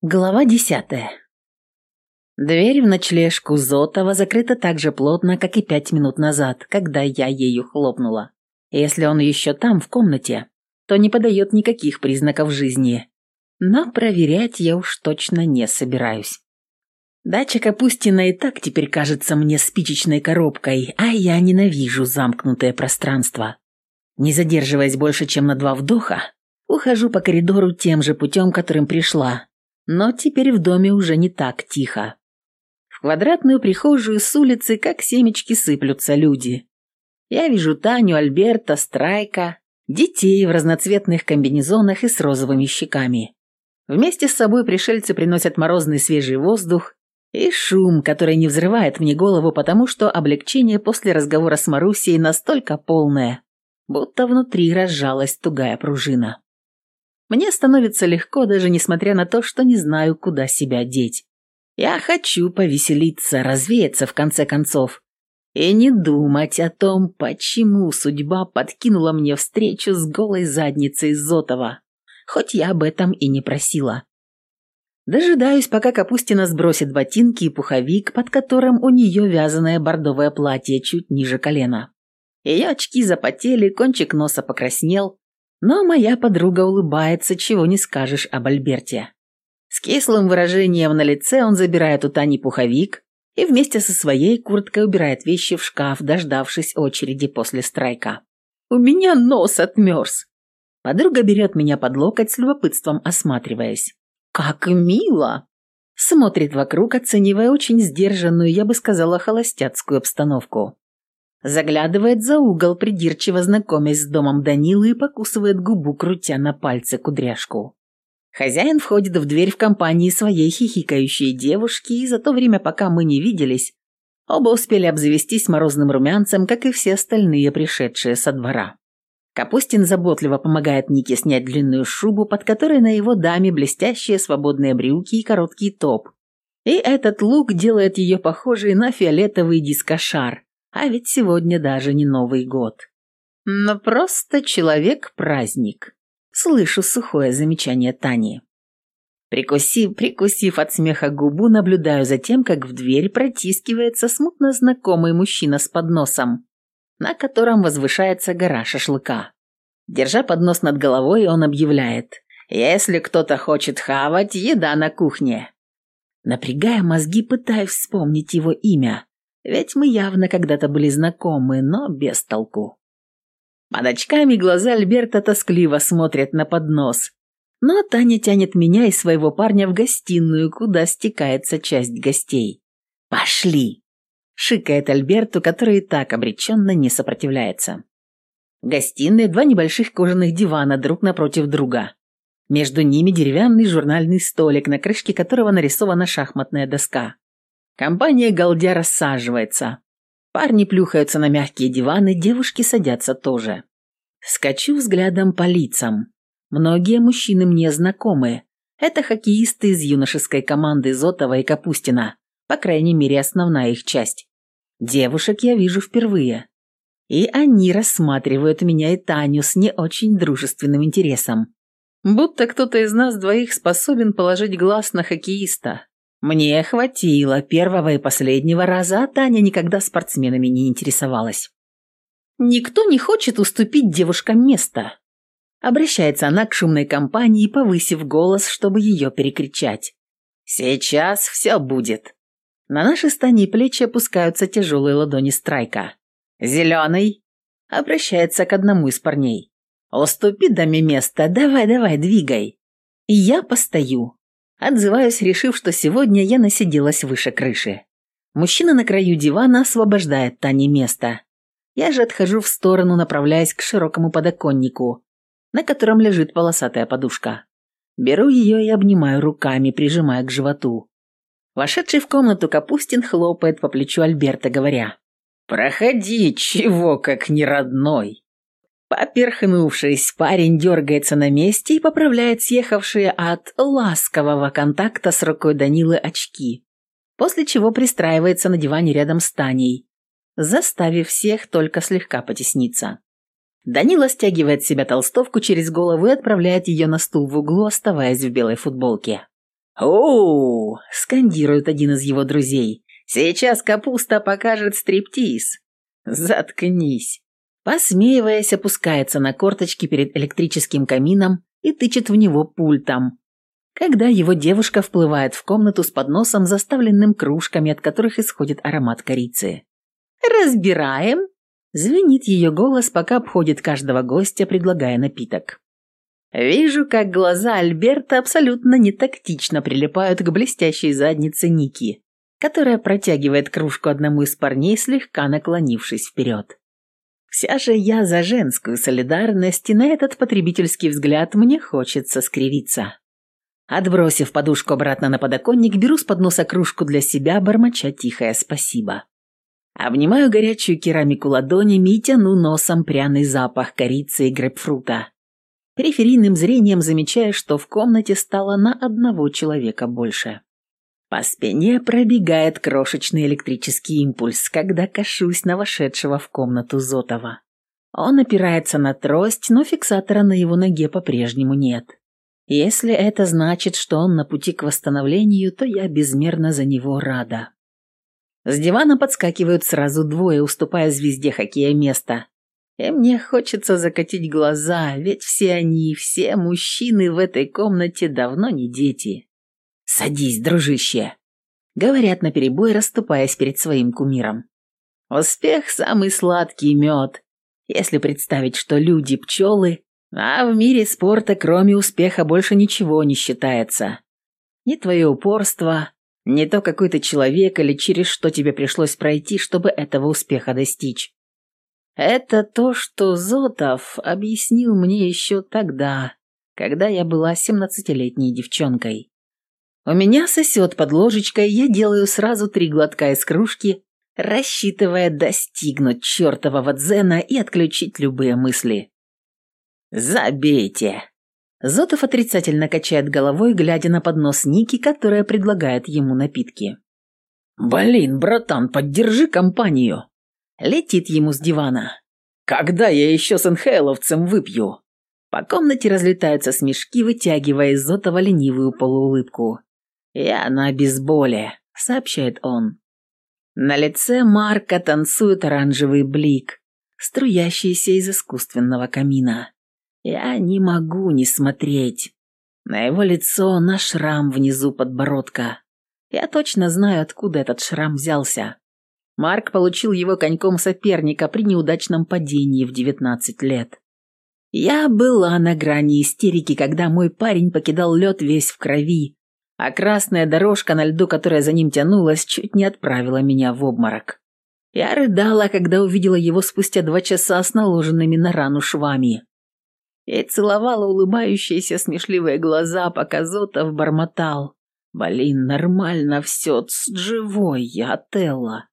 Глава десятая. Дверь в ночлежку Зотова закрыта так же плотно, как и пять минут назад, когда я ею хлопнула. Если он еще там, в комнате, то не подает никаких признаков жизни. Но проверять я уж точно не собираюсь. Дача Капустина и так теперь кажется мне спичечной коробкой, а я ненавижу замкнутое пространство. Не задерживаясь больше, чем на два вдоха, ухожу по коридору тем же путем, которым пришла, но теперь в доме уже не так тихо. В квадратную прихожую с улицы, как семечки, сыплются люди. Я вижу Таню, Альберта, Страйка, детей в разноцветных комбинезонах и с розовыми щеками. Вместе с собой пришельцы приносят морозный свежий воздух и шум, который не взрывает мне голову, потому что облегчение после разговора с Марусей настолько полное, будто внутри разжалась тугая пружина. Мне становится легко, даже несмотря на то, что не знаю, куда себя деть. Я хочу повеселиться, развеяться в конце концов. И не думать о том, почему судьба подкинула мне встречу с голой задницей Зотова, хоть я об этом и не просила. Дожидаюсь, пока Капустина сбросит ботинки и пуховик, под которым у нее вязаное бордовое платье чуть ниже колена. Ее очки запотели, кончик носа покраснел, но моя подруга улыбается, чего не скажешь об Альберте. С кислым выражением на лице он забирает у Тани пуховик и вместе со своей курткой убирает вещи в шкаф, дождавшись очереди после страйка. «У меня нос отмерз!» Подруга берет меня под локоть с любопытством осматриваясь. «Как мило!» Смотрит вокруг, оценивая очень сдержанную, я бы сказала, холостяцкую обстановку. Заглядывает за угол, придирчиво знакомясь с домом Данилы и покусывает губу, крутя на пальце кудряшку. Хозяин входит в дверь в компании своей хихикающей девушки, и за то время, пока мы не виделись, оба успели обзавестись морозным румянцем, как и все остальные пришедшие со двора. Капустин заботливо помогает Нике снять длинную шубу, под которой на его даме блестящие свободные брюки и короткий топ. И этот лук делает ее похожей на фиолетовый дискошар, а ведь сегодня даже не Новый год. Но просто человек-праздник. Слышу сухое замечание Тани. Прикусив, прикусив от смеха губу, наблюдаю за тем, как в дверь протискивается смутно знакомый мужчина с подносом, на котором возвышается гора шашлыка. Держа поднос над головой, он объявляет «Если кто-то хочет хавать, еда на кухне». Напрягая мозги, пытаюсь вспомнить его имя, ведь мы явно когда-то были знакомы, но без толку. Под очками глаза Альберта тоскливо смотрят на поднос. Но Таня тянет меня и своего парня в гостиную, куда стекается часть гостей. «Пошли!» – шикает Альберту, который и так обреченно не сопротивляется. В гостиной два небольших кожаных дивана друг напротив друга. Между ними деревянный журнальный столик, на крышке которого нарисована шахматная доска. Компания галдя рассаживается. Парни плюхаются на мягкие диваны, девушки садятся тоже. Скачу взглядом по лицам. Многие мужчины мне знакомы. Это хоккеисты из юношеской команды Зотова и Капустина, по крайней мере, основная их часть. Девушек я вижу впервые. И они рассматривают меня и Таню с не очень дружественным интересом. Будто кто-то из нас двоих способен положить глаз на хоккеиста, мне хватило первого и последнего раза, а Таня никогда спортсменами не интересовалась. «Никто не хочет уступить девушкам место», Обращается она к шумной компании, повысив голос, чтобы ее перекричать. «Сейчас все будет». На наши стани плечи опускаются тяжелые ладони Страйка. «Зеленый!» Обращается к одному из парней. «Уступи даме место, давай-давай, двигай». Я постою, Отзываюсь, решив, что сегодня я насиделась выше крыши. Мужчина на краю дивана освобождает Тане место. Я же отхожу в сторону, направляясь к широкому подоконнику, на котором лежит полосатая подушка. Беру ее и обнимаю руками, прижимая к животу. Вошедший в комнату Капустин хлопает по плечу Альберта, говоря, «Проходи, чего как не родной». Поперхнувшись, парень дергается на месте и поправляет съехавшие от ласкового контакта с рукой Данилы очки, после чего пристраивается на диване рядом с Таней, заставив всех только слегка потесниться. Данила стягивает с себя толстовку через голову и отправляет ее на стул в углу, оставаясь в белой футболке. «Оу!» – скандирует один из его друзей. «Сейчас капуста покажет стриптиз!» «Заткнись!» Посмеиваясь, опускается на корточки перед электрическим камином и тычет в него пультом. Когда его девушка вплывает в комнату с подносом, заставленным кружками, от которых исходит аромат корицы. «Разбираем!» Звенит ее голос, пока обходит каждого гостя, предлагая напиток. Вижу, как глаза Альберта абсолютно нетактично прилипают к блестящей заднице Ники, которая протягивает кружку одному из парней, слегка наклонившись вперед. Вся же я за женскую солидарность, и на этот потребительский взгляд мне хочется скривиться. Отбросив подушку обратно на подоконник, беру с подноса кружку для себя, бормоча тихое спасибо. Обнимаю горячую керамику ладонями и тяну носом пряный запах корицы и грейпфрута. Периферийным зрением замечаю, что в комнате стало на одного человека больше. По спине пробегает крошечный электрический импульс, когда кашусь на вошедшего в комнату Зотова. Он опирается на трость, но фиксатора на его ноге по-прежнему нет. Если это значит, что он на пути к восстановлению, то я безмерно за него рада. С дивана подскакивают сразу двое, уступая звезде хоккея место. И мне хочется закатить глаза, ведь все они, все мужчины в этой комнате давно не дети. «Садись, дружище!» Говорят наперебой, расступаясь перед своим кумиром. Успех – самый сладкий мед. Если представить, что люди – пчелы, а в мире спорта кроме успеха больше ничего не считается. Ни твое упорство, не то какой то человек или через что тебе пришлось пройти, чтобы этого успеха достичь. Это то, что Зотов объяснил мне еще тогда, когда я была семнадцатилетней девчонкой. У меня сосет под ложечкой, я делаю сразу три глотка из кружки, рассчитывая достигнуть чертового дзена и отключить любые мысли. «Забейте!» Зотов отрицательно качает головой, глядя на поднос Ники, которая предлагает ему напитки. «Блин, братан, поддержи компанию!» Летит ему с дивана. «Когда я еще с инхейловцем выпью?» По комнате разлетаются смешки, вытягивая из Зотова ленивую полуулыбку. «Я на бейсболе», — сообщает он. На лице Марка танцует оранжевый блик, струящийся из искусственного камина. Я не могу не смотреть. На его лицо на шрам внизу подбородка. Я точно знаю, откуда этот шрам взялся. Марк получил его коньком соперника при неудачном падении в 19 лет. Я была на грани истерики, когда мой парень покидал лед весь в крови, а красная дорожка на льду, которая за ним тянулась, чуть не отправила меня в обморок. Я рыдала, когда увидела его спустя два часа с наложенными на рану швами. Я целовала улыбающиеся смешливые глаза, пока Зотов бормотал. «Блин, нормально все, живой я, Отелло».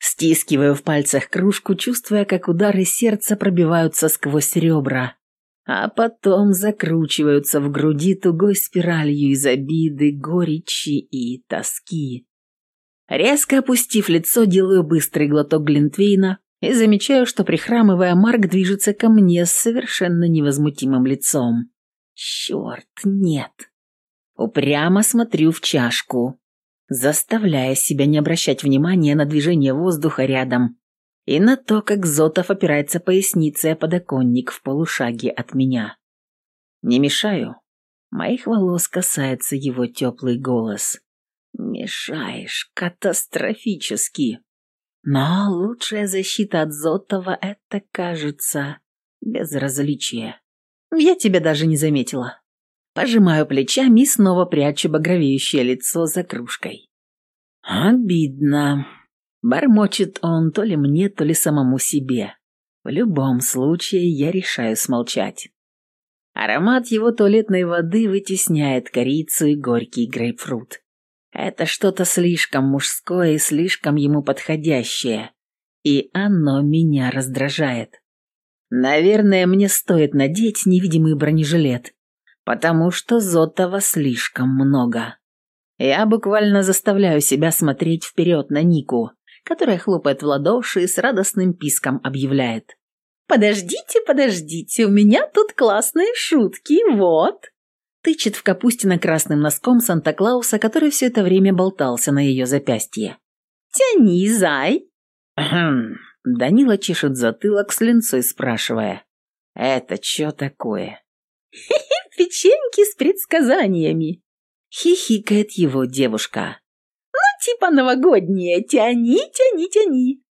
Стискиваю в пальцах кружку, чувствуя, как удары сердца пробиваются сквозь ребра, а потом закручиваются в груди тугой спиралью из обиды, горечи и тоски. Резко опустив лицо, делаю быстрый глоток Глинтвейна и замечаю, что прихрамывая, Марк движется ко мне с совершенно невозмутимым лицом. Черт, нет. Упрямо смотрю в чашку, заставляя себя не обращать внимания на движение воздуха рядом и на то, как Зотов опирается поясницей о подоконник в полушаге от меня. Не мешаю. Моих волос касается его теплый голос. Мешаешь катастрофически. Но лучшая защита от Зотова — это, кажется, безразличие. Я тебя даже не заметила. Пожимаю плечами и снова прячу багровеющее лицо за кружкой. Обидно. Бормочет он то ли мне, то ли самому себе. В любом случае я решаю смолчать. Аромат его туалетной воды вытесняет корицу и горький грейпфрут. Это что-то слишком мужское и слишком ему подходящее. И оно меня раздражает. Наверное, мне стоит надеть невидимый бронежилет, потому что Зотова слишком много. Я буквально заставляю себя смотреть вперед на Нику, которая хлопает в ладоши и с радостным писком объявляет. «Подождите, подождите, у меня тут классные шутки, вот!» Тычет в Капустина красным носком Санта-Клауса, который все это время болтался на ее запястье. «Тяни, зай!» «Хм...» Данила чешет затылок с линцой, спрашивая. «Это что такое?» «Хи-хи, печеньки с предсказаниями!» Хихикает его девушка. «Ну, типа новогодние. Тяни, тяни, тяни!»